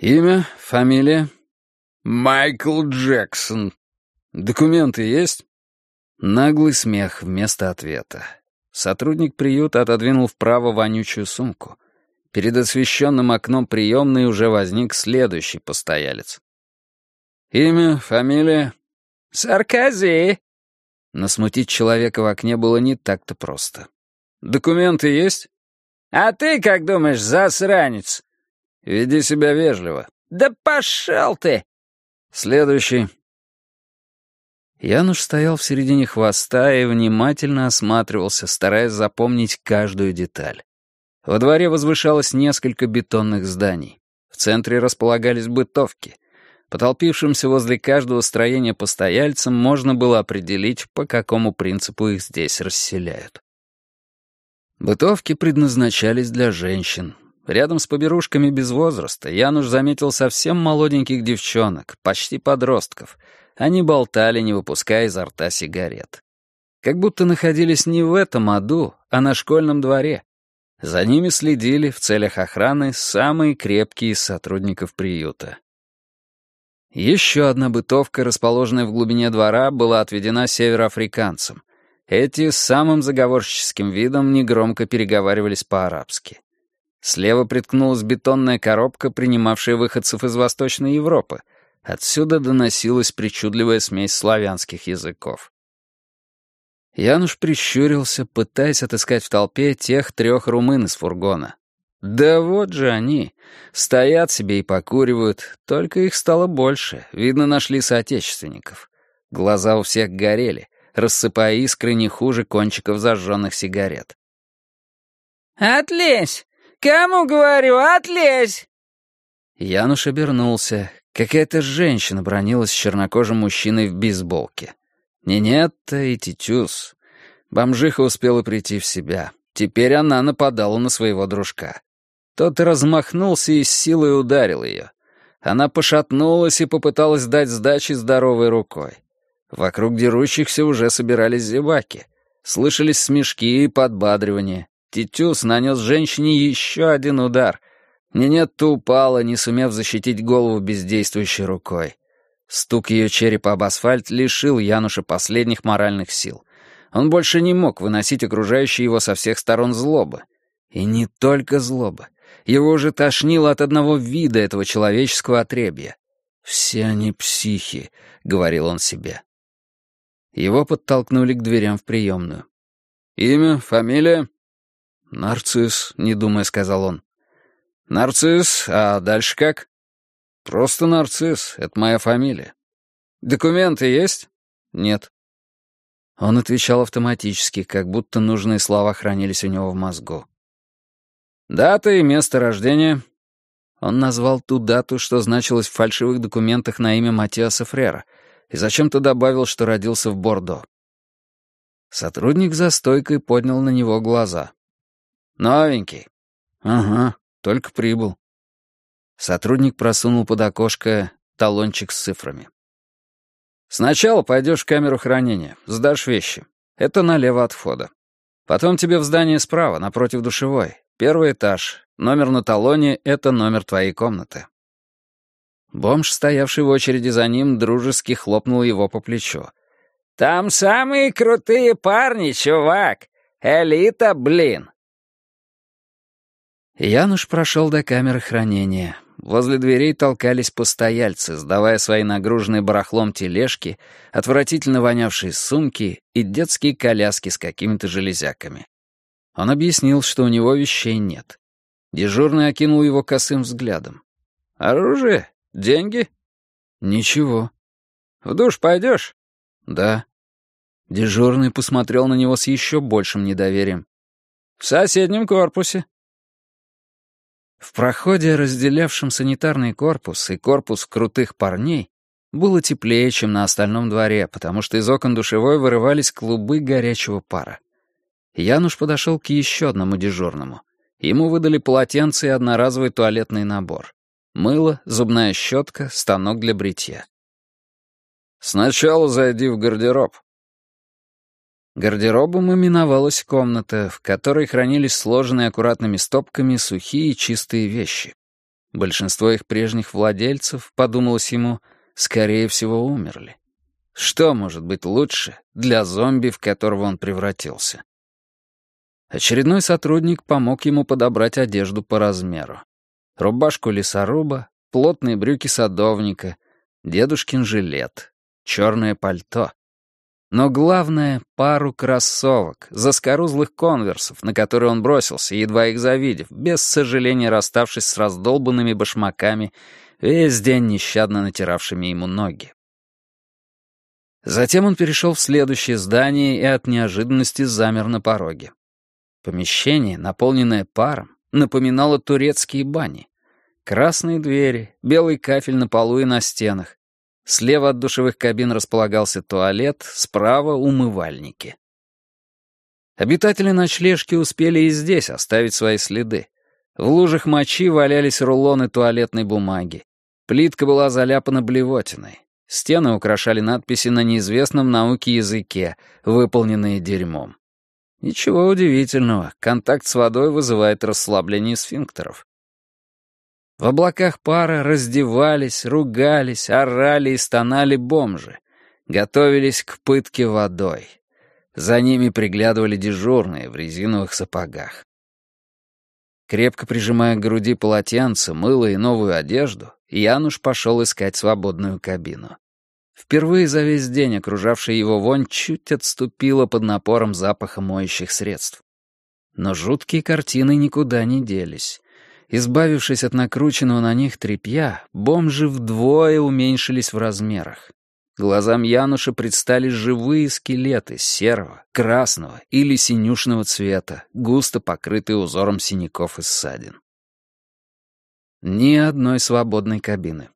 Имя, фамилия? Майкл Джексон. Документы есть? Наглый смех вместо ответа. Сотрудник приюта отодвинул вправо вонючую сумку. Перед освещенным окном приемной уже возник следующий постоялец. Имя, фамилия? Саркази. Но смутить человека в окне было не так-то просто. Документы есть? А ты как думаешь, засранец? Веди себя вежливо. Да пошел ты! Следующий. Януш стоял в середине хвоста и внимательно осматривался, стараясь запомнить каждую деталь. Во дворе возвышалось несколько бетонных зданий. В центре располагались бытовки. По толпившимся возле каждого строения постояльцам можно было определить, по какому принципу их здесь расселяют. Бытовки предназначались для женщин. Рядом с поберушками без возраста Януш заметил совсем молоденьких девчонок, почти подростков. Они болтали, не выпуская изо рта сигарет. Как будто находились не в этом аду, а на школьном дворе. За ними следили в целях охраны самые крепкие из сотрудников приюта. Еще одна бытовка, расположенная в глубине двора, была отведена североафриканцам. Эти с самым заговорщическим видом негромко переговаривались по-арабски. Слева приткнулась бетонная коробка, принимавшая выходцев из Восточной Европы. Отсюда доносилась причудливая смесь славянских языков. Януш прищурился, пытаясь отыскать в толпе тех трех румын из фургона. Да вот же они. Стоят себе и покуривают, только их стало больше. Видно, нашли соотечественников. Глаза у всех горели рассыпая искры не хуже кончиков зажженных сигарет. «Отлезь! Кому говорю, отлезь!» Януш обернулся. Какая-то женщина бронилась с чернокожим мужчиной в бейсболке. Нинетта и Титюс. Бомжиха успела прийти в себя. Теперь она нападала на своего дружка. Тот размахнулся и с силой ударил ее. Она пошатнулась и попыталась дать сдачи здоровой рукой. Вокруг дерущихся уже собирались зеваки. Слышались смешки и подбадривания. Титюс нанес женщине еще один удар. Нинетта упала, не сумев защитить голову бездействующей рукой. Стук ее черепа об асфальт лишил Януша последних моральных сил. Он больше не мог выносить окружающей его со всех сторон злобы. И не только злоба. Его уже тошнило от одного вида этого человеческого отребья. «Все они психи», — говорил он себе. Его подтолкнули к дверям в приемную. «Имя, фамилия?» «Нарцисс», — не думая, сказал он. «Нарцисс, а дальше как?» «Просто Нарцисс, это моя фамилия». «Документы есть?» «Нет». Он отвечал автоматически, как будто нужные слова хранились у него в мозгу. «Дата и место рождения?» Он назвал ту дату, что значилось в фальшивых документах на имя Матиаса Фрера — и зачем-то добавил, что родился в Бордо. Сотрудник за стойкой поднял на него глаза. «Новенький?» «Ага, только прибыл». Сотрудник просунул под окошко талончик с цифрами. «Сначала пойдешь в камеру хранения, сдашь вещи. Это налево от входа. Потом тебе в здание справа, напротив душевой. Первый этаж. Номер на талоне — это номер твоей комнаты. Бомж, стоявший в очереди за ним, дружески хлопнул его по плечу. «Там самые крутые парни, чувак! Элита, блин!» Януш прошел до камеры хранения. Возле дверей толкались постояльцы, сдавая свои нагруженные барахлом тележки, отвратительно вонявшие сумки и детские коляски с какими-то железяками. Он объяснил, что у него вещей нет. Дежурный окинул его косым взглядом. «Оружие? Деньги? Ничего. В душ пойдешь? Да. Дежурный посмотрел на него с еще большим недоверием. В соседнем корпусе. В проходе, разделявшем санитарный корпус и корпус крутых парней, было теплее, чем на остальном дворе, потому что из окон душевой вырывались клубы горячего пара. Януш подошел к еще одному дежурному. Ему выдали полотенце и одноразовый туалетный набор. Мыло, зубная щетка, станок для бритья. «Сначала зайди в гардероб». Гардеробом именовалась комната, в которой хранились сложенные аккуратными стопками сухие и чистые вещи. Большинство их прежних владельцев, подумалось ему, скорее всего, умерли. Что может быть лучше для зомби, в которого он превратился? Очередной сотрудник помог ему подобрать одежду по размеру. Рубашку лесоруба, плотные брюки садовника, дедушкин жилет, черное пальто. Но главное — пару кроссовок, заскорузлых конверсов, на которые он бросился, едва их завидев, без сожаления расставшись с раздолбанными башмаками, весь день нещадно натиравшими ему ноги. Затем он перешел в следующее здание и от неожиданности замер на пороге. Помещение, наполненное паром, напоминало турецкие бани. Красные двери, белый кафель на полу и на стенах, Слева от душевых кабин располагался туалет, справа — умывальники. Обитатели ночлежки успели и здесь оставить свои следы. В лужах мочи валялись рулоны туалетной бумаги. Плитка была заляпана блевотиной. Стены украшали надписи на неизвестном науке языке, выполненные дерьмом. Ничего удивительного, контакт с водой вызывает расслабление сфинктеров. В облаках пара раздевались, ругались, орали и стонали бомжи. Готовились к пытке водой. За ними приглядывали дежурные в резиновых сапогах. Крепко прижимая к груди полотенце, мыло и новую одежду, Януш пошел искать свободную кабину. Впервые за весь день окружавшая его вонь чуть отступила под напором запаха моющих средств. Но жуткие картины никуда не делись. Избавившись от накрученного на них тряпья, бомжи вдвое уменьшились в размерах. Глазам Януша предстали живые скелеты серого, красного или синюшного цвета, густо покрытые узором синяков и ссадин. Ни одной свободной кабины.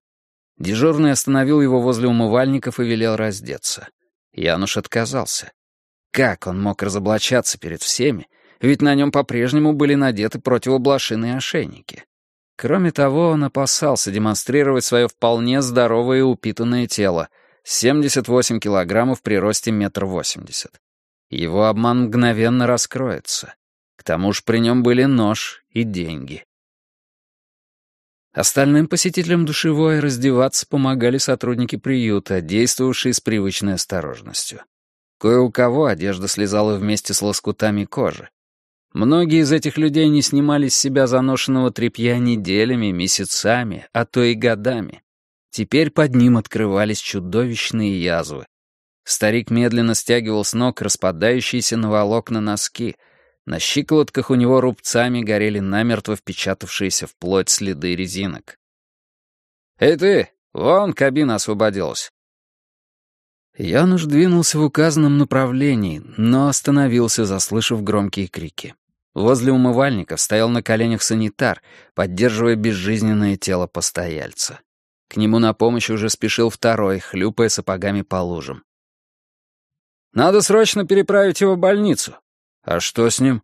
Дежурный остановил его возле умывальников и велел раздеться. Януш отказался. Как он мог разоблачаться перед всеми, ведь на нем по-прежнему были надеты противоблошиные ошейники. Кроме того, он опасался демонстрировать свое вполне здоровое и упитанное тело, 78 килограммов при росте метр восемьдесят. Его обман мгновенно раскроется. К тому же при нем были нож и деньги. Остальным посетителям душевой раздеваться помогали сотрудники приюта, действовавшие с привычной осторожностью. Кое у кого одежда слезала вместе с лоскутами кожи, Многие из этих людей не снимали с себя заношенного тряпья неделями, месяцами, а то и годами. Теперь под ним открывались чудовищные язвы. Старик медленно стягивал с ног распадающиеся на волокна носки. На щиколотках у него рубцами горели намертво впечатавшиеся в плоть следы резинок. «Эй ты, вон кабина освободилась». Януш двинулся в указанном направлении, но остановился, заслышав громкие крики. Возле умывальников стоял на коленях санитар, поддерживая безжизненное тело постояльца. К нему на помощь уже спешил второй, хлюпая сапогами по лужам. «Надо срочно переправить его в больницу». «А что с ним?»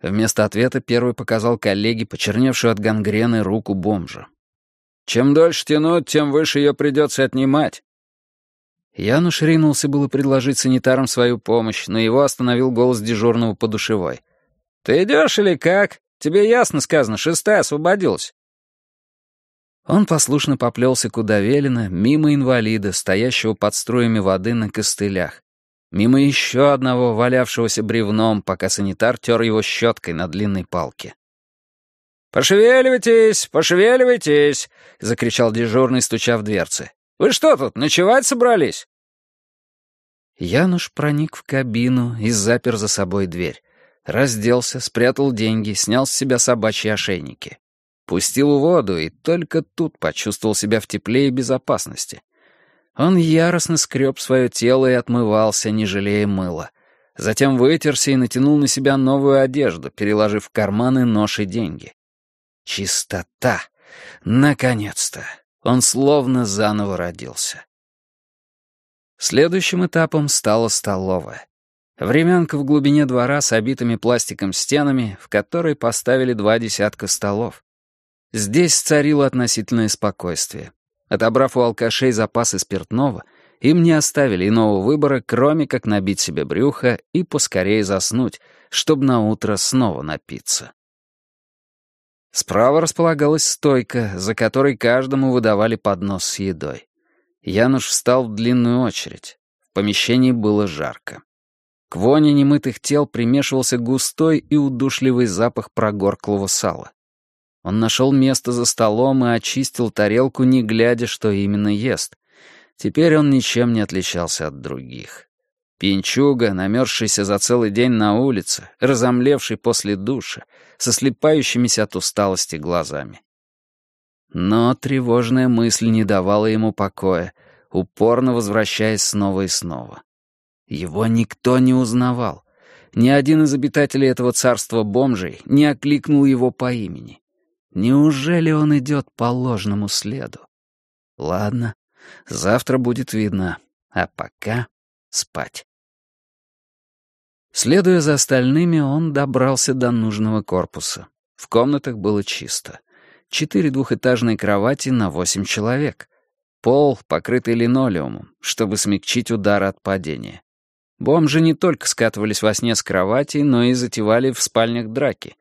Вместо ответа первый показал коллеге почерневшую от гангрены руку бомжа. «Чем дольше тянуть, тем выше ее придется отнимать». Януш ринулся было предложить санитарам свою помощь, но его остановил голос дежурного по душевой — «Ты идешь или как? Тебе ясно сказано, шестая освободилась». Он послушно поплелся куда велено, мимо инвалида, стоящего под струями воды на костылях, мимо еще одного, валявшегося бревном, пока санитар тер его щеткой на длинной палке. «Пошевеливайтесь, пошевеливайтесь!» — закричал дежурный, стуча в дверцы. «Вы что тут, ночевать собрались?» Януш проник в кабину и запер за собой дверь. Разделся, спрятал деньги, снял с себя собачьи ошейники. Пустил в воду и только тут почувствовал себя в тепле и безопасности. Он яростно скреб свое тело и отмывался, не жалея мыла. Затем вытерся и натянул на себя новую одежду, переложив в карманы нож и деньги. Чистота! Наконец-то! Он словно заново родился. Следующим этапом стала столовая. Времянка в глубине двора с обитыми пластиком стенами, в которой поставили два десятка столов. Здесь царило относительное спокойствие. Отобрав у алкашей запасы спиртного, им не оставили иного выбора, кроме как набить себе брюхо и поскорее заснуть, чтобы наутро снова напиться. Справа располагалась стойка, за которой каждому выдавали поднос с едой. Януш встал в длинную очередь. В помещении было жарко. К воне немытых тел примешивался густой и удушливый запах прогорклого сала. Он нашел место за столом и очистил тарелку, не глядя, что именно ест. Теперь он ничем не отличался от других. Пинчуга, намерзшийся за целый день на улице, разомлевший после душа, со слепающимися от усталости глазами. Но тревожная мысль не давала ему покоя, упорно возвращаясь снова и снова. Его никто не узнавал. Ни один из обитателей этого царства бомжей не окликнул его по имени. Неужели он идет по ложному следу? Ладно, завтра будет видно, а пока спать. Следуя за остальными, он добрался до нужного корпуса. В комнатах было чисто. Четыре двухэтажные кровати на восемь человек. Пол, покрытый линолеумом, чтобы смягчить удар от падения. Бомжи не только скатывались во сне с кровати, но и затевали в спальнях драки.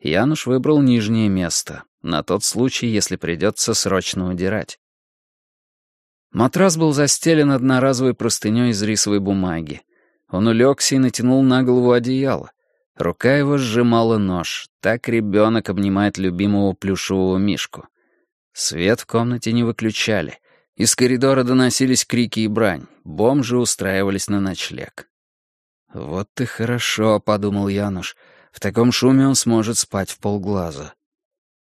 Януш выбрал нижнее место, на тот случай, если придется срочно удирать. Матрас был застелен одноразовой простыней из рисовой бумаги. Он улегся и натянул на голову одеяло. Рука его сжимала нож. Так ребенок обнимает любимого плюшевого мишку. Свет в комнате не выключали. Из коридора доносились крики и брань. Бомжи устраивались на ночлег. «Вот и хорошо», — подумал Януш. В таком шуме он сможет спать в полглаза.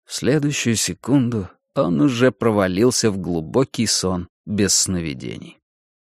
В следующую секунду он уже провалился в глубокий сон без сновидений.